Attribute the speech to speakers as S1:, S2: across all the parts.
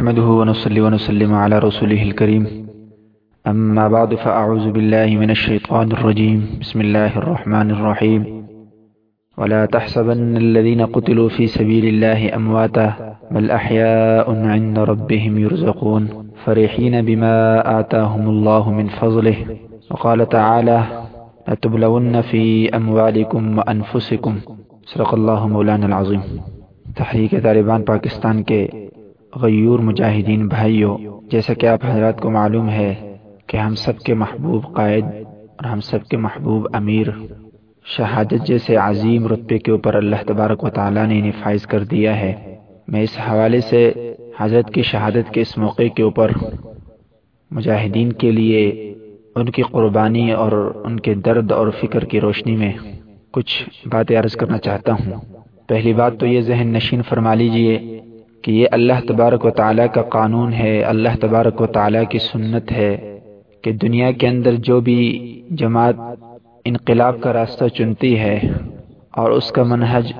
S1: نحمده ونصلي ونسلم على رسوله الكريم. أما بعد، فأعوذ بالله من الشيطان الرجيم. بسم الله الرحمن الرحيم. ولا تحسبن الذين قتلوا في سبيل الله أمواتا، بل أحياء عند ربهم يرزقون، فرحين بما آتاهم الله من فضله. وقال تعالى لتبلون في أموالكم وأنفسكم. صدق الله مولانا العظيم. تحریک طالبان پاکستان کے غیور مجاہدین بھائیوں جیسا کہ آپ حضرات کو معلوم ہے کہ ہم سب کے محبوب قائد اور ہم سب کے محبوب امیر، شہادت جیسے عظیم رتبے کے اوپر اللہ تبارک و تعالیٰ نے انہیں فائز کر دیا ہے۔ میں اس حوالے سے حضرت کی شہادت کے اس موقع کے اوپر مجاہدین کے لیے ان کی قربانی اور ان کے درد اور فکر کی روشنی میں کچھ باتیں عرض کرنا چاہتا ہوں۔ پہلی بات تو یہ ذہن نشین فرما لیجیے کہ یہ اللہ تبارک و تعالیٰ کا قانون ہے، اللہ تبارک و تعالیٰ کی سنت ہے کہ دنیا کے اندر جو بھی جماعت انقلاب کا راستہ چنتی ہے اور اس کا منہج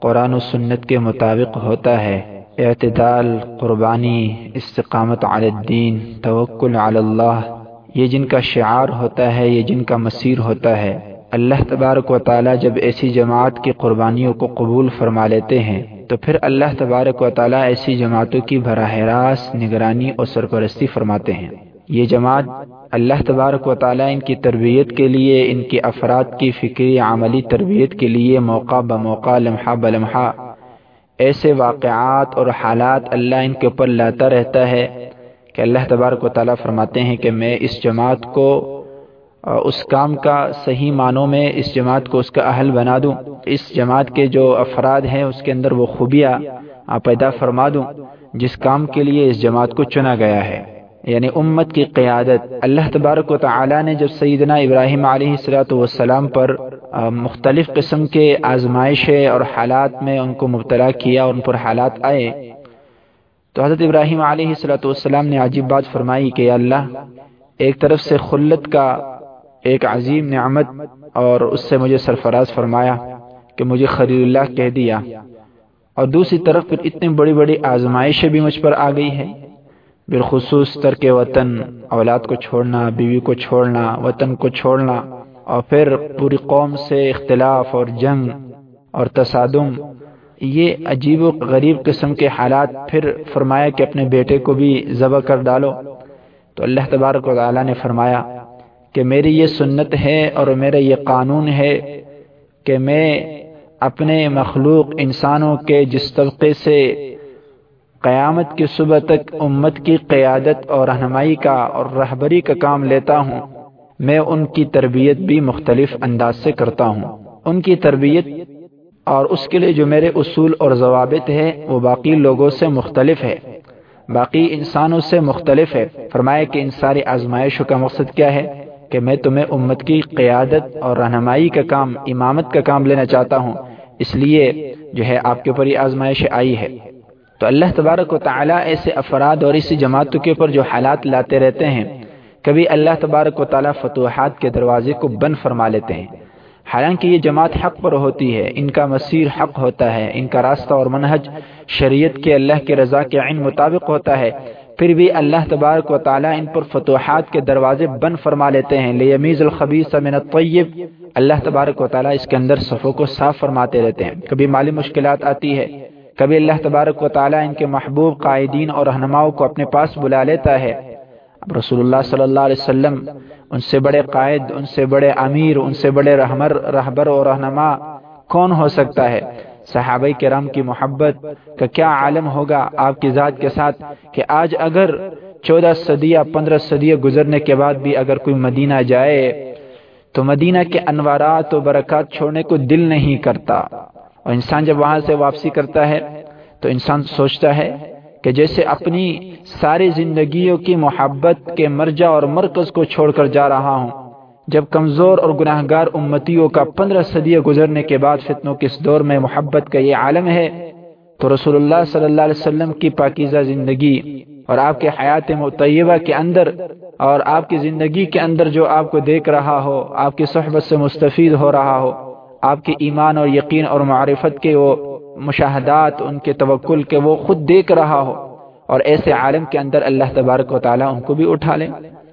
S1: قرآن و سنت کے مطابق ہوتا ہے، اعتدال، قربانی، استقامت علی الدین، توکل علی اللہ، یہ جن کا شعار ہوتا ہے، یہ جن کا مسیر ہوتا ہے، اللہ تبارک و تعالیٰ جب ایسی جماعت کی قربانیوں کو قبول فرما لیتے ہیں تو پھر اللہ تبارک و تعالیٰ ایسی جماعتوں کی براہ راست نگرانی اور سرپرستی فرماتے ہیں۔ یہ جماعت اللہ تبارک و تعالیٰ ان کی تربیت کے لیے، ان کے افراد کی فکری عملی تربیت کے لیے موقع بموقع لمحہ بلمحہ ایسے واقعات اور حالات اللہ ان کے اوپر لاتا رہتا ہے کہ اللہ تبارک و تعالیٰ فرماتے ہیں کہ میں اس جماعت کو اس کام کا صحیح معنوں میں اس جماعت کو اس کا اہل بنا دوں۔ اس جماعت کے جو افراد ہیں، اس کے اندر وہ خوبیاں پیدا فرما دوں، جس کام کے لیے اس جماعت کو چنا گیا ہے۔ یعنی امت کی قیادت۔ اللہ تبارک و تعالی نے جب سیدنا ابراہیم علیہ السلاۃ والسلام پر مختلف قسم کے آزمائشیں اور حالات میں ان کو مبتلا کیا اور ان پر حالات آئے، تو حضرت ابراہیم علیہ السلاۃ والسلام نے عجیب بات فرمائی کہ اللہ، ایک طرف سے خلت کا ایک عظیم نعمت اور اس سے مجھے سرفراز فرمایا کہ مجھے خلیل اللہ کہہ دیا۔ اور دوسری طرف پھر اتنی بڑی بڑی آزمائشیں بھی مجھ پر آ گئی ہے بالخصوص ترک وطن، اولاد کو چھوڑنا، بیوی کو چھوڑنا، وطن کو چھوڑنا، اور پھر پوری قوم سے اختلاف اور جنگ اور تصادم۔ یہ عجیب و غریب قسم کے حالات پھر فرمایا کہ اپنے بیٹے کو بھی ذبح کر ڈالو۔ تو اللہ تبارک و تعالیٰ نے فرمایا کہ میری یہ سنت ہے اور میرا یہ قانون ہے کہ میں اپنے مخلوق انسانوں کے جس طبقے سے قیامت کی صبح تک امت کی قیادت اور رہنمائی کا اور رہبری کا کام لیتا ہوں، میں ان کی تربیت بھی مختلف انداز سے کرتا ہوں۔ ان کی تربیت اور اس کے لیے جو میرے اصول اور ضوابط ہے وہ باقی لوگوں سے مختلف ہے باقی انسانوں سے مختلف ہے فرمائے کہ ان ساری آزمائشوں کا مقصد کیا ہے؟ کہ میں تمہیں امت کی قیادت اور رہنمائی کا کام، امامت کا کام لینا چاہتا ہوں۔ اس لیے جو ہے آپ کے اوپر یہ آزمائش آئی ہے۔ تو اللہ تبارک و تعالیٰ ایسے افراد اور اسی جماعتوں کے اوپر جو حالات لاتے رہتے ہیں، کبھی اللہ تبارک و تعالیٰ فتوحات کے دروازے کو بند فرما لیتے ہیں۔ حالانکہ یہ جماعت حق پر ہوتی ہے، ان کا مسیر حق ہوتا ہے، ان کا راستہ اور منہج شریعت کے اللہ کے رضا کے عین مطابق ہوتا ہے۔ پھر بھی اللہ تبارک و تعالیٰ ان پر فتوحات کے دروازے بند فرما لیتے ہیں۔ لیمیز الخبیث من الطیب۔ اللہ تبارک و تعالیٰ اس کے اندر صفوں کو صاف فرماتے رہتے ہیں۔ کبھی مالی مشکلات آتی ہے، کبھی اللہ تبارک و تعالیٰ ان کے محبوب قائدین اور رہنماؤں کو اپنے پاس بلا لیتا ہے۔ اب رسول اللہ صلی اللہ علیہ وسلم، ان سے بڑے قائد، ان سے بڑے امیر، ان سے بڑے رحمر رہبر اور رہنما، کون ہو سکتا ہے؟ صحابہ کرام کی محبت کا کیا عالم ہوگا آپ کی ذات کے ساتھ کہ آج اگر چودہ صدیہ، پندرہ صدیہ گزرنے کے بعد بھی اگر کوئی مدینہ جائے تو مدینہ کے انوارات و برکات چھوڑنے کو دل نہیں کرتا۔ اور انسان جب وہاں سے واپسی کرتا ہے تو انسان سوچتا ہے کہ جیسے اپنی ساری زندگیوں کی محبت کے مرجع اور مرکز کو چھوڑ کر جا رہا ہوں جب کمزور اور گناہ گار امتیوں کا پندرہ صدیہ گزرنے کے بعد فتنوں کے اس دور میں محبت کا یہ عالم ہے، تو رسول اللہ صلی اللہ علیہ وسلم کی پاکیزہ زندگی اور آپ کے حیات مطیبہ کے اندر اور آپ کی زندگی کے اندر جو آپ کو دیکھ رہا ہو، آپ کی صحبت سے مستفید ہو رہا ہو، آپ کے ایمان اور یقین اور معرفت کے وہ مشاہدات، ان کے توکل کے وہ خود دیکھ رہا ہو اور ایسے عالم کے اندر اللہ تبارک و تعالیٰ ان کو بھی اٹھا لے،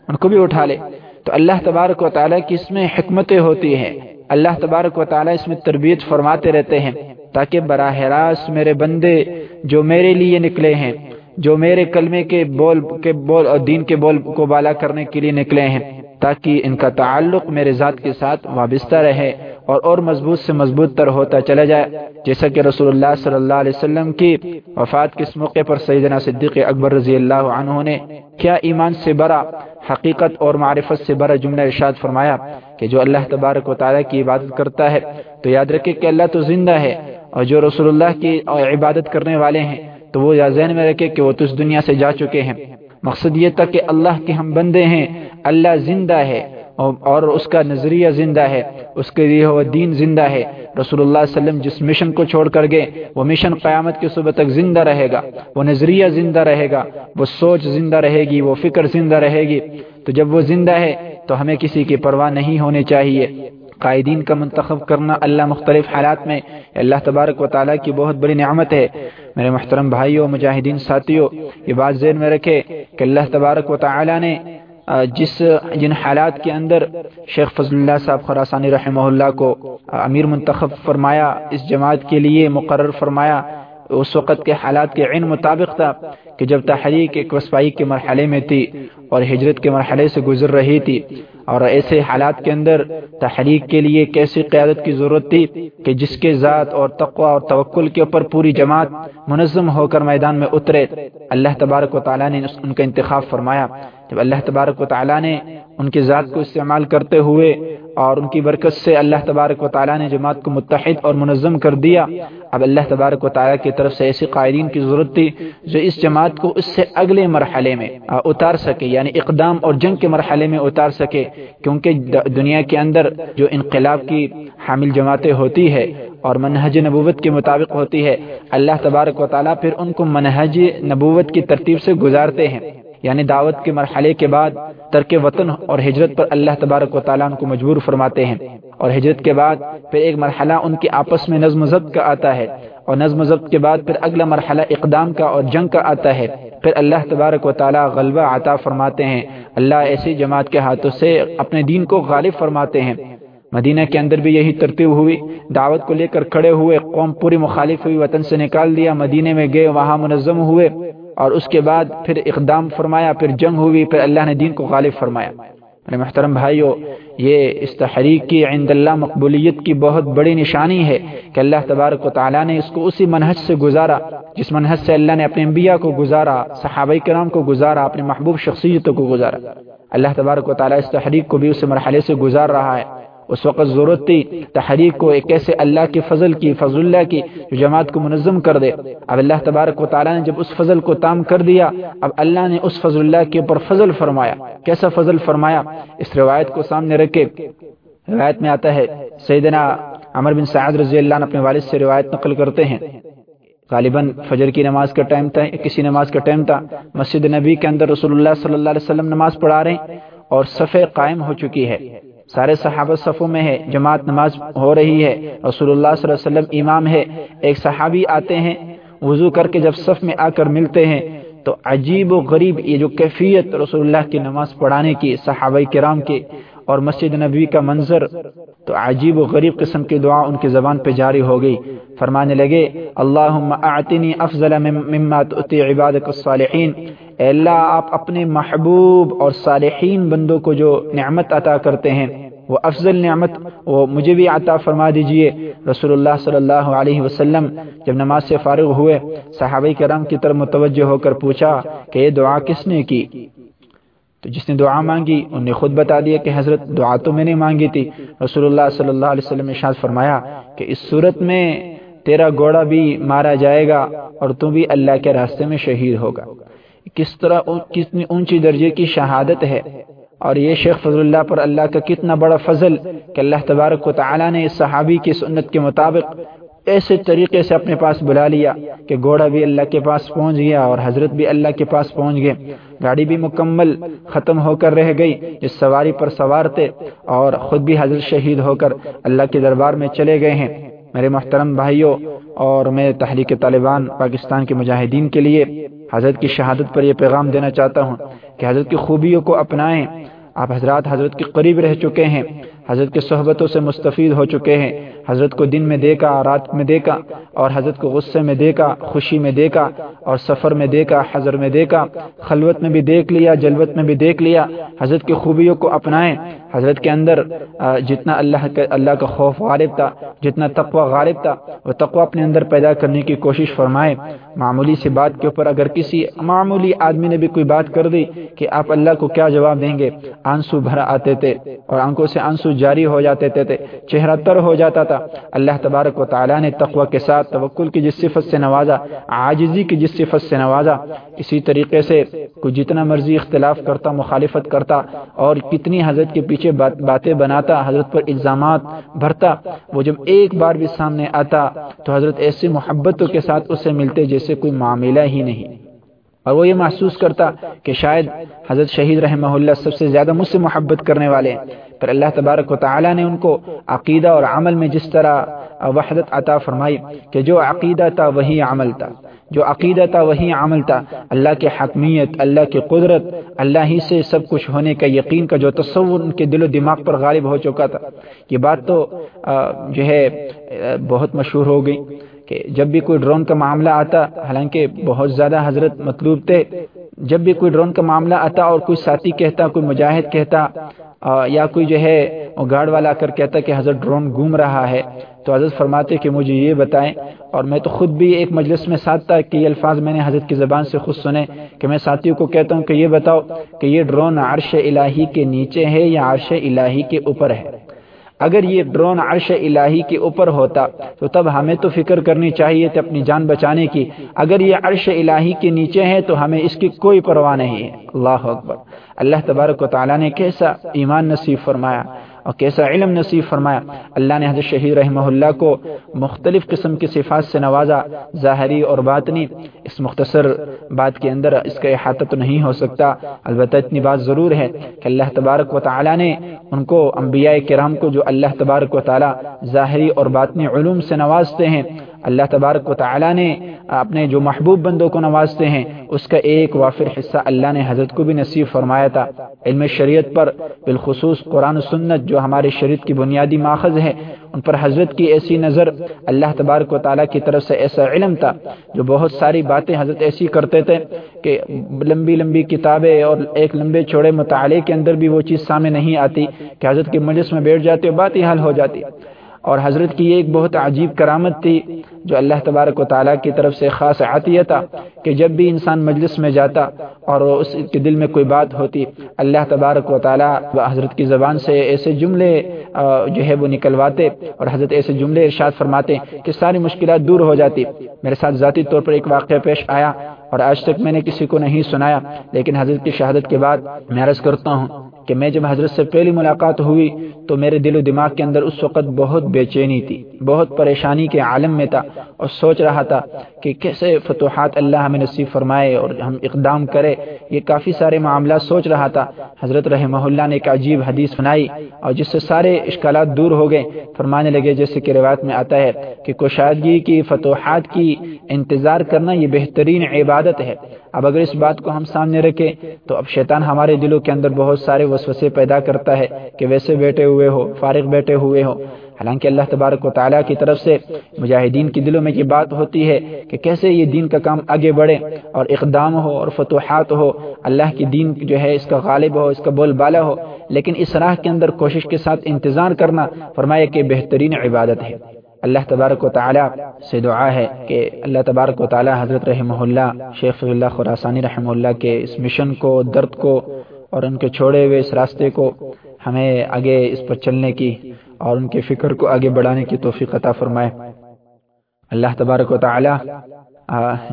S1: ان کو بھی اٹھا لے۔ تو اللہ تبارک و تعالیٰ کی اس میں حکمتیں ہوتی ہیں۔ اللہ تبارک و تعالیٰ اس میں تربیت فرماتے رہتے ہیں۔ تاکہ براہ راست میرے بندے جو میرے لیے نکلے ہیں، جو میرے کلمے کے بول کے بول اور دین کے بول کو بالا کرنے کے لیے نکلے ہیں، تاکہ ان کا تعلق میرے ذات کے ساتھ وابستہ رہے۔ اور اور مضبوط سے مضبوط تر ہوتا چلا جائے، جیسا کہ رسول اللہ صلی اللہ علیہ وسلم کی وفات کے اس موقع پر سیدنا صدیق اکبر رضی اللہ عنہ نے کیا ایمان سے برا حقیقت اور معرفت سے برا جملہ ارشاد فرمایا کہ جو اللہ تبارک و تعالیٰ کی عبادت کرتا ہے، تو یاد رکھے کہ اللہ تو زندہ ہے اور جو رسول اللہ کی عبادت کرنے والے ہیں، تو وہ یا ذہن میں رکھے کہ وہ تو اس دنیا سے جا چکے ہیں۔ مقصد یہ تھا کہ اللہ کے ہم بندے ہیں، اللہ زندہ ہے۔ اور اس کا نظریہ زندہ ہے، اس کے لیے وہ دین زندہ ہے۔ رسول اللہ علیہ وسلم جس مشن کو چھوڑ کر گئے، وہ مشن قیامت کے صبح تک زندہ رہے گا۔ وہ نظریہ زندہ رہے گا، وہ سوچ زندہ رہے گی، وہ فکر زندہ رہے گی۔ تو جب وہ زندہ ہے، تو ہمیں کسی کی پرواہ نہیں ہونی چاہیے۔ قائدین کا منتخب کرنا اللہ مختلف حالات میں اللہ تبارک و تعالیٰ کی بہت بڑی نعمت ہے۔ میرے محترم بھائیوں، مجاہدین، ساتھیوں، یہ بات ذہن میں رکھے کہ اللہ تبارک و تعالیٰ نے جس جن حالات کے اندر شیخ فضل اللہ صاحب خراسانی رحمہ اللہ کو امیر منتخب فرمایا، اس جماعت کے لیے مقرر فرمایا، اس وقت کے حالات کے عین مطابق تھا کہ جب تحریک ایک وسپائی کے مرحلے میں تھی اور ہجرت کے مرحلے سے گزر رہی تھی اور ایسے حالات کے اندر تحریک کے لیے کیسی قیادت کی ضرورت تھی کہ جس کے ذات اور تقوی اور توکل کے اوپر پوری جماعت منظم ہو کر میدان میں اترے، اللہ تبارک و تعالیٰ نے ان کا انتخاب فرمایا۔ جب اللہ تبارک و تعالیٰ نے ان کی ذات کو استعمال کرتے ہوئے اور ان کی برکت سے اللہ تبارک و تعالیٰ نے جماعت کو متحد اور منظم کر دیا، اب اللہ تبارک و تعالیٰ کی طرف سے ایسی قائدین کی ضرورت تھی جو اس جماعت کو اس سے اگلے مرحلے میں اتار سکے یعنی اقدام اور جنگ کے مرحلے میں اتار سکے، کیونکہ دنیا کے اندر جو انقلاب کی حامل جماعتیں ہوتی ہے اور منہج نبوت کے مطابق ہوتی ہے، اللہ تبارک و تعالیٰ پھر ان کو منہج نبوت کی ترتیب سے گزارتے ہیں۔ یعنی دعوت کے مرحلے کے بعد ترک وطن اور ہجرت پر اللہ تبارک و تعالیٰ ان کو مجبور فرماتے ہیں۔ اور ہجرت کے بعد پھر ایک مرحلہ ان کے آپس میں نظم و ضبط کا آتا ہے۔ اور نظم و ضبط کے بعد پھر اگلا مرحلہ اقدام کا اور جنگ کا آتا ہے۔ پھر اللہ تبارک و تعالیٰ غلبہ عطا فرماتے ہیں۔ اللہ ایسی جماعت کے ہاتھوں سے اپنے دین کو غالب فرماتے ہیں۔ مدینہ کے اندر بھی یہی ترتیب ہوئی۔ دعوت کو لے کر کھڑے ہوئے قوم پوری مخالف ہوئی، وطن سے نکال دیا مدینے میں گئے، وہاں منظم ہوئے۔ اور اس کے بعد پھر اقدام فرمایا، پھر جنگ ہوئی، پھر اللہ نے دین کو غالب فرمایا۔ میرے محترم بھائیو، یہ اس تحریک کی عند اللہ مقبولیت کی بہت بڑی نشانی ہے کہ اللہ تبارک و تعالیٰ نے اس کو اسی منہج سے گزارا، جس منہج سے اللہ نے اپنے انبیاء کو گزارا، صحابہ کرام کو گزارا، اپنے محبوب شخصیتوں کو گزارا۔ اللہ تبارک و تعالیٰ اس تحریک کو بھی اس مرحلے سے گزار رہا ہے۔ اس وقت ضرورت تھی تحریک کو ایک ایسے اللہ کے فضل کی، فضل اللہ کی جو جماعت کو منظم کر دے۔ اب اللہ تبارک و تعالیٰ نے جب اس فضل کو تام کر دیا، اب اللہ نے اس فضل اللہ کے اوپر فضل فرمایا۔ کیسا فضل فرمایا؟ اس روایت کو سامنے رکھے۔ روایت میں آتا ہے، سیدنا عمر بن سعید رضی اللہ عنہ اپنے والد سے روایت نقل کرتے ہیں۔ غالباً فجر کی نماز کا ٹائم تھا، کسی نماز کا ٹائم تھا۔ مسجد نبی کے اندر رسول اللہ صلی اللہ علیہ وسلم نماز پڑھا رہے ہیں اور صفحے قائم ہو چکی ہے۔ سارے صحابہ صفوں میں ہے، جماعت نماز ہو رہی ہے رسول اللہ صلی اللہ علیہ وسلم امام ہے۔ ایک صحابی آتے ہیں، وضو کر کے جب صف میں آ کر ملتے ہیں، تو عجیب و غریب یہ جو کیفیت رسول اللہ کی نماز پڑھانے کی، صحابہ کرام کے اور مسجد نبوی کا منظر، تو عجیب و غریب قسم کی دعا ان کی زبان پہ جاری ہو گئی۔ فرمانے لگے، اللہم اعتنی افضل مما تؤتی عبادک الصالحین۔ اے اللہ، آپ اپنے محبوب اور صالحین بندوں کو جو نعمت عطا کرتے ہیں وہ افضل نعمت، وہ مجھے بھی عطا فرما دیجیے۔ رسول اللہ صلی اللہ علیہ وسلم جب نماز سے فارغ ہوئے، صحابہ کرام کی طرف متوجہ ہو کر پوچھا کہ یہ دعا کس نے کی؟ تو جس نے دعا مانگی، انہوں نے خود بتا دیا کہ حضرت دعا تو میں نے مانگی تھی۔ رسول اللہ صلی اللہ علیہ وسلم نے شاید فرمایا کہ اس صورت میں تیرا گوڑا بھی مارا جائے گا اور تو بھی اللہ کے راستے میں شہید ہوگا۔ کس طرح کتنی اونچی درجے کی شہادت ہے؟ اور یہ شیخ فضل اللہ پر اللہ کا کتنا بڑا فضل کہ اللہ تبارک و تعالی نے اس صحابی کی سنت کے مطابق ایسے طریقے سے اپنے پاس بلا لیا کہ گھوڑا بھی اللہ کے پاس پہنچ گیا اور حضرت بھی اللہ کے پاس پہنچ گئے۔ گاڑی بھی مکمل ختم ہو کر رہ گئی، جس سواری پر سوار تھے اور خود بھی حضرت شہید ہو کر اللہ کے دربار میں چلے گئے ہیں۔ میرے محترم بھائیوں اور میں تحریک طالبان پاکستان کے مجاہدین کے لیے حضرت کی شہادت پر یہ پیغام دینا چاہتا ہوں کہ حضرت کی خوبیوں کو اپنائیں۔ آپ حضرات حضرت کے قریب رہ چکے ہیں، حضرت کے صحبتوں سے مستفید ہو چکے ہیں۔ حضرت کو دن میں دیکھا، رات میں دیکھا، اور حضرت کو غصے میں دیکھا، خوشی میں دیکھا، اور سفر میں دیکھا، حضر میں دیکھا، خلوت میں بھی دیکھ لیا، جلوت میں بھی دیکھ لیا، حضرت کی خوبیوں کو اپنائیں۔ حضرت کے اندر جتنا اللہ اللہ کا خوف غالب تھا، جتنا تقوی غالب تھا، وہ تقوی اپنے اندر پیدا کرنے کی کوشش فرمائے۔ معمولی سی بات کے اوپر اگر کسی معمولی آدمی نے بھی کوئی بات کر دی کہ آپ اللہ کو کیا جواب دیں گے؟ آنسو بھرا آتے تھے، اور آنکھوں سے آنسو جاری ہو جاتے تھے، چہرہ تر ہو جاتا تھا۔ تھا اللہ تبارک و تعالیٰ نے تقوی کے ساتھ توکل کی جس صفت سے نوازا، عاجزی کی جس صفت سے نوازا۔ اسی طریقے سے کوئی جتنا مرضی اختلاف کرتا، مخالفت کرتا اور کتنی حضرت کے پیچھے بات، باتیں بناتا، حضرت پر الزامات بھرتا، وہ جب ایک بار بھی سامنے آتا تو حضرت ایسی محبتوں کے ساتھ اسے ملتے جیسے کوئی معاملہ ہی نہیں۔ اور وہ یہ محسوس کرتا کہ شاید حضرت شہید رحمہ اللہ سب سے زیادہ مجھ سے محبت کرنے والے ہیں۔ پھر اللہ تبارک و تعالی نے ان کو عقیدہ اور عمل میں جس طرح وحدت عطا فرمائی کہ جو عقیدہ تھا وہی عمل تھا۔ جو عقیدہ تھا وہی عمل تھا۔ اللہ کے حکمیت، اللہ کی قدرت، اللہ ہی سے سب کچھ ہونے کا یقین کا جو تصور ان کے دل و دماغ پر غالب ہو چکا تھا۔ یہ بات تو جو ہے بہت مشہور ہو گئی کہ جب بھی کوئی ڈرون کا معاملہ آتا، حالانکہ بہت زیادہ حضرت مطلوب تھے جب بھی کوئی ڈرون کا معاملہ آتا اور کوئی ساتھی کہتا، کوئی مجاہد کہتا یا کوئی جو ہے وہ گارڈ والا کر کہتا کہ حضرت ڈرون گھوم رہا ہے، تو حضرت فرماتے کہ مجھے یہ بتائیں، اور میں تو خود بھی ایک مجلس میں ساتھ تھا کہ یہ الفاظ میں نے حضرت کی زبان سے خود سنے کہ میں ساتھیوں کو کہتا ہوں کہ یہ بتاؤ کہ یہ ڈرون عرش الہی کے نیچے ہے یا عرش الہی کے اوپر ہے۔ اگر یہ ڈرون عرش الہی کے اوپر ہوتا تو تب ہمیں تو فکر کرنی چاہیے تھی اپنی جان بچانے کی۔ اگر یہ عرش الہی کے نیچے ہے تو ہمیں اس کی کوئی پرواہ نہیں۔ ہے اللہ اکبر۔ اللہ تبارک و تعالیٰ نے کیسا ایمان نصیب فرمایا۔ اور کیسا علم نصیب فرمایا، اللہ نے حضرت شہید رحمہ اللہ کو مختلف قسم کی صفات سے نوازا، ظاہری اور باطنی۔ اس مختصر بات کے اندر اس کا احاطہ تو نہیں ہو سکتا، البتہ اتنی بات ضرور ہے کہ اللہ تبارک و تعالی نے ان کو انبیاء کرام کو جو اللہ تبارک و تعالی ظاہری اور باطنی علوم سے نوازتے ہیں اللہ تبارک و تعالی نے اپنے جو محبوب بندوں کو نوازتے ہیں، اس کا ایک وافر حصہ اللہ نے حضرت کو بھی نصیب فرمایا تھا۔ علم شریعت پر بالخصوص قرآن و سنت جو ہمارے شریعت کی بنیادی ماخذ ہے ان پر حضرت کی ایسی نظر اللہ تبارک و تعالیٰ کی طرف سے ایسا علم تھا جو بہت ساری باتیں حضرت ایسی کرتے تھے کہ لمبی لمبی کتابیں اور ایک لمبے چوڑے مطالعے کے اندر بھی وہ چیز سامنے نہیں آتی کہ حضرت کے مجلس میں بیٹھ جاتے اور بات ہی حل ہو جاتی۔ اور حضرت کی یہ ایک بہت عجیب کرامت تھی جو اللہ تبارک و تعالیٰ کی طرف سے خاص عطیہ تھا کہ جب بھی انسان مجلس میں جاتا اور اس کے دل میں کوئی بات ہوتی، اللہ تبارک و تعالیٰ حضرت کی زبان سے ایسے جملے جو ہے وہ نکلواتے اور حضرت ایسے جملے ارشاد فرماتے کہ ساری مشکلات دور ہو جاتی۔ میرے ساتھ ذاتی طور پر ایک واقعہ پیش آیا اور آج تک میں نے کسی کو نہیں سنایا، لیکن حضرت کی شہادت کے بعد میں عرض کرتا ہوں۔ کہ میں جب حضرت سے پہلی ملاقات ہوئی تو میرے دل و دماغ کے اندر اس وقت بہت بے چینی تھی، بہت پریشانی کے عالم میں تھا اور سوچ رہا تھا کہ کیسے فتوحات اللہ ہمیں نصیب فرمائے اور ہم اقدام کرے یہ کافی سارے معاملات سوچ رہا تھا۔ حضرت رحمہ اللہ نے ایک عجیب حدیث سنائی اور جس سے سارے اشکالات دور ہو گئے۔ فرمانے لگے جیسے کہ روایت میں آتا ہے کہ کشادگی کی فتوحات کی انتظار کرنا یہ بہترین عبادت ہے۔ اب اگر اس بات کو ہم سامنے رکھیں تو اب شیطان ہمارے دلوں کے اندر بہت سارے وسوسے پیدا کرتا ہے کہ ویسے بیٹھے ہوئے ہو، فارغ بیٹھے ہوئے ہو۔ حالانکہ اللہ تبارک و تعالیٰ کی طرف سے مجاہدین کی دلوں میں یہ بات ہوتی ہے کہ کیسے یہ دین کا کام آگے بڑھے اور اقدام ہو اور فتوحات ہو۔ اللہ کی دین جو ہے، اس کا غالب ہو، اس کا بول بالا ہو۔ لیکن اس راہ کے اندر کوشش کے ساتھ انتظار کرنا فرمایا کہ بہترین عبادت ہے۔ اللہ تبارک و تعالیٰ سے دعا ہے کہ اللہ تبارک و تعالیٰ حضرت رحمہ اللہ، شیخ اللہ خراسانی رحمہ اللہ کے اس مشن کو، درد کو اور ان کے چھوڑے ہوئے اس راستے کو ہمیں آگے اس پر چلنے کی اور ان کے فکر کو آگے بڑھانے کی توفیق عطا فرمائے۔ اللہ تبارک و تعالیٰ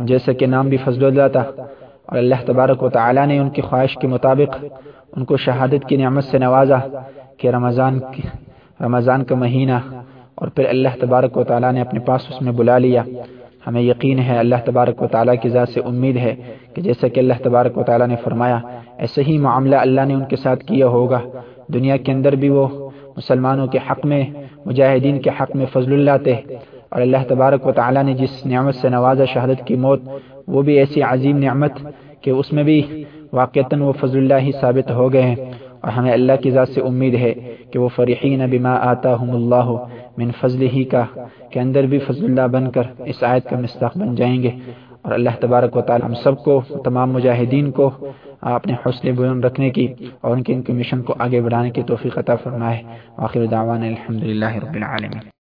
S1: جیسے کہ نام بھی فضل اللہ تھا، اور اللہ تبارک و تعالیٰ نے ان کی خواہش کے مطابق ان کو شہادت کی نعمت سے نوازا کہ رمضان رمضان کا مہینہ اور پھر اللہ تبارک و تعالیٰ نے اپنے پاس اس میں بلا لیا۔ ہمیں یقین ہے اللہ تبارک و تعالیٰ کی ذات سے امید ہے کہ جیسا کہ اللہ تبارک و تعالیٰ نے فرمایا ایسے ہی معاملہ اللہ نے ان کے ساتھ کیا ہوگا۔ دنیا کے اندر بھی وہ مسلمانوں کے حق میں، مجاہدین کے حق میں فضل اللہ تھے اور اللہ تبارک و تعالیٰ نے جس نعمت سے نوازا شہادت کی موت، وہ بھی ایسی عظیم نعمت کہ اس میں بھی واقعتاً وہ فضل اللہ ہی ثابت ہو گئے ہیں۔ اور ہمیں اللہ کی ذات سے امید ہے کہ وہ فرحین بما آتاہم اللہ من فضل ہی کا کے اندر بھی فضل اللہ بن کر اس آیت کا مستق بن جائیں گے۔ اور اللہ تبارک و تعالی ہم سب کو، تمام مجاہدین کو، اپنے حوصلے بلند رکھنے کی اور ان کے ان کے مشن کو آگے بڑھانے کی توفیق عطا فرمائے۔ آخر دعوانا الحمدللہ رب العالمین۔